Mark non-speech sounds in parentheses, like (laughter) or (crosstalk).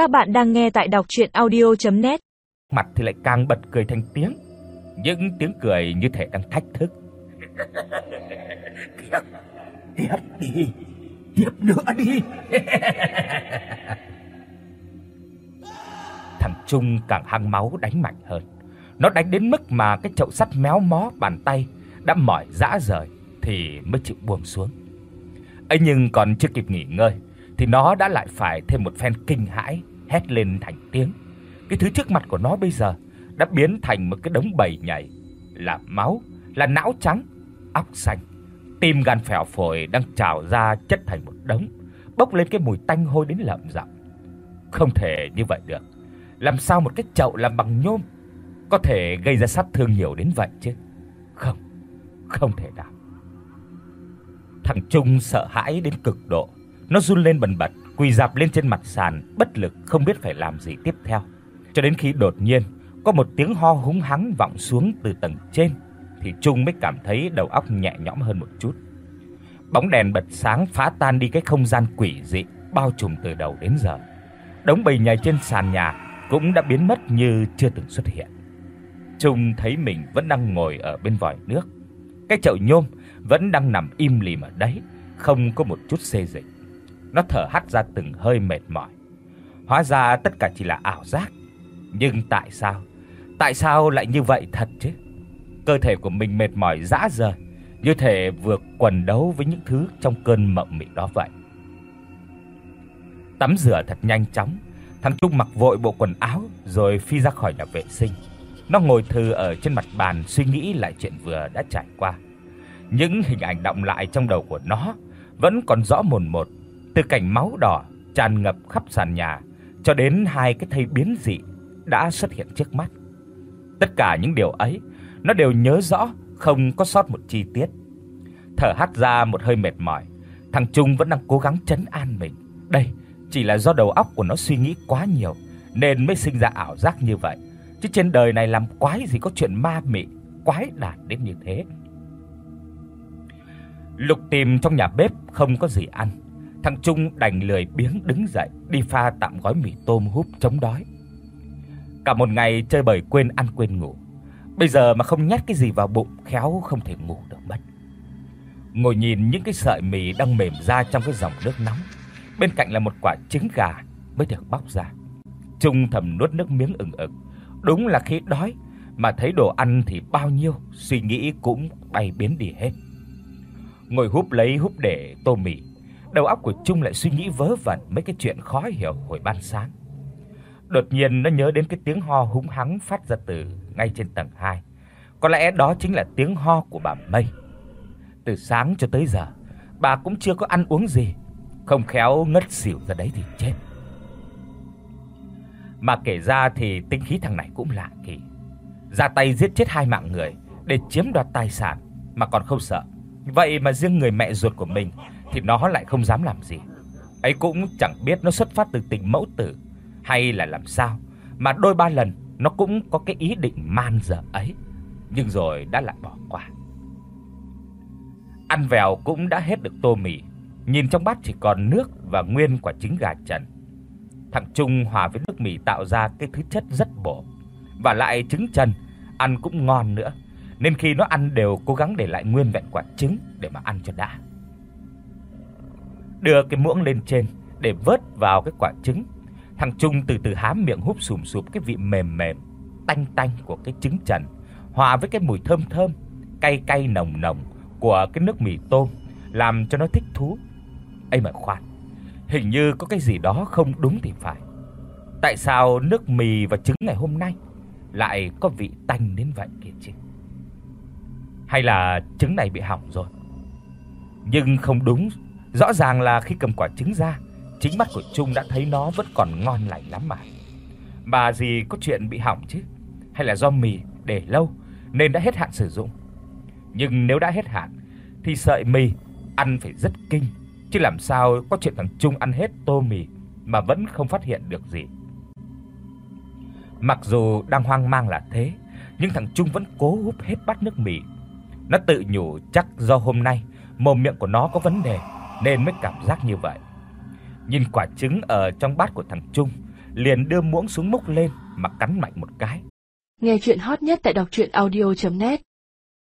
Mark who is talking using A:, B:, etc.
A: Các bạn đang nghe tại đọc docchuyenaudio.net.
B: Mặt thì lại càng bật cười thành tiếng, những tiếng cười như thể đang thách thức. (laughs)
C: tiếp, tiếp đi, tiếp nữa đi. (laughs)
B: Thằng Trung càng hăng máu đánh mạnh hơn. Nó đánh đến mức mà cái chậu sắt méo mó bàn tay đã mỏi rã rời thì mới chịu buông xuống. Ấy nhưng còn chưa kịp nghỉ ngơi thì nó đã lại phải thêm một phen kinh hãi hét lên thành tiếng. Cái thứ trước mặt của nó bây giờ đã biến thành một cái đống bầy nhảy, là máu, là não trắng, óc xanh, tim gan phèo phổi đang trào ra chất thành một đống, bốc lên cái mùi tanh hôi đến lợm giọng. Không thể như vậy được. Làm sao một cái chậu làm bằng nhôm có thể gây ra sát thương nhiều đến vậy chứ? Không, không thể nào. Thằng Trung sợ hãi đến cực độ, nó run lên bần bật, quỳ rạp lên trên mặt sàn, bất lực không biết phải làm gì tiếp theo. Cho đến khi đột nhiên có một tiếng ho húng hắng vọng xuống từ tầng trên thì Trung mới cảm thấy đầu óc nhẹ nhõm hơn một chút. Bóng đèn bật sáng phá tan đi cái không gian quỷ dị bao trùm từ đầu đến giờ. Đống bầy nhảy trên sàn nhà cũng đã biến mất như chưa từng xuất hiện. Trung thấy mình vẫn đang ngồi ở bên vòi nước. Cái chậu nhôm vẫn đang nằm im lìm ở đấy, không có một chút xê dịch. Nó thở hắt ra từng hơi mệt mỏi. Hóa ra tất cả chỉ là ảo giác. Nhưng tại sao? Tại sao lại như vậy thật chứ? Cơ thể của mình mệt mỏi dã rời, như thể vừa quần đấu với những thứ trong cơn mộng mị đó vậy. Tắm rửa thật nhanh chóng, thằng Trung mặc vội bộ quần áo rồi phi ra khỏi nhà vệ sinh. Nó ngồi thư ở trên mặt bàn suy nghĩ lại chuyện vừa đã trải qua. Những hình ảnh đọng lại trong đầu của nó vẫn còn rõ mồn một, từ cảnh máu đỏ tràn ngập khắp sàn nhà cho đến hai cái thây biến dị đã xuất hiện trước mắt. Tất cả những điều ấy nó đều nhớ rõ, không có sót một chi tiết. Thở hắt ra một hơi mệt mỏi, thằng Trung vẫn đang cố gắng trấn an mình. Đây chỉ là do đầu óc của nó suy nghĩ quá nhiều nên mới sinh ra ảo giác như vậy. Chứ trên đời này làm quái gì có chuyện ma mị, quái đản đến như thế. Lục tìm trong nhà bếp không có gì ăn. Thằng Trung đành lười biếng đứng dậy đi pha tạm gói mì tôm húp chống đói. Cả một ngày chơi bời quên ăn quên ngủ. Bây giờ mà không nhét cái gì vào bụng khéo không thể ngủ được mất. Ngồi nhìn những cái sợi mì đang mềm ra trong cái dòng nước nóng, bên cạnh là một quả trứng gà mới được bóc ra. Trung thầm nuốt nước miếng ừng ực. Đúng là khi đói mà thấy đồ ăn thì bao nhiêu suy nghĩ cũng bay biến đi hết. Ngồi húp lấy húp để tô mì, đầu óc của Trung lại suy nghĩ vớ vẩn mấy cái chuyện khó hiểu hồi ban sáng. Đột nhiên nó nhớ đến cái tiếng ho húng hắng phát ra từ ngay trên tầng 2. Có lẽ đó chính là tiếng ho của bà Mây. Từ sáng cho tới giờ, bà cũng chưa có ăn uống gì, không khéo ngất xỉu ra đấy thì chết. Mà kể ra thì tính khí thằng này cũng lạ kỳ. Ra tay giết chết hai mạng người để chiếm đoạt tài sản mà còn không sợ. Vậy mà riêng người mẹ ruột của mình thì nó lại không dám làm gì. Ấy cũng chẳng biết nó xuất phát từ tình mẫu tử hay là làm sao mà đôi ba lần nó cũng có cái ý định man dợ ấy, nhưng rồi đã lại bỏ qua. Ăn vèo cũng đã hết được tô mì, nhìn trong bát chỉ còn nước và nguyên quả trứng gà trần. Thằng Trung hòa với nước mì tạo ra cái thứ chất rất bổ, và lại trứng trần ăn cũng ngon nữa, nên khi nó ăn đều cố gắng để lại nguyên vẹn quả trứng để mà ăn cho đã. Đưa cái muỗng lên trên để vớt vào cái quả trứng Thằng Trung từ từ há miệng húp sùm sụp cái vị mềm mềm, tanh tanh của cái trứng trần, hòa với cái mùi thơm thơm, cay cay nồng nồng của cái nước mì tôm, làm cho nó thích thú. Ấy mà khoan, hình như có cái gì đó không đúng thì phải. Tại sao nước mì và trứng ngày hôm nay lại có vị tanh đến vậy kia chứ? Hay là trứng này bị hỏng rồi? Nhưng không đúng, rõ ràng là khi cầm quả trứng ra Chính mắt của Trung đã thấy nó vẫn còn ngon lành lắm mà. Bà gì có chuyện bị hỏng chứ? Hay là do mì để lâu nên đã hết hạn sử dụng? Nhưng nếu đã hết hạn thì sợi mì ăn phải rất kinh, chứ làm sao có chuyện thằng Trung ăn hết tô mì mà vẫn không phát hiện được gì. Mặc dù đang hoang mang là thế, nhưng thằng Trung vẫn cố húp hết bát nước mì. Nó tự nhủ chắc do hôm nay mồm miệng của nó có vấn đề nên mới cảm giác như vậy. Nhìn quả trứng ở trong bát của thằng Trung, liền đưa muỗng xuống múc lên mà cắn mạnh một cái.
D: Nghe truyện hot nhất tại doctruyenaudio.net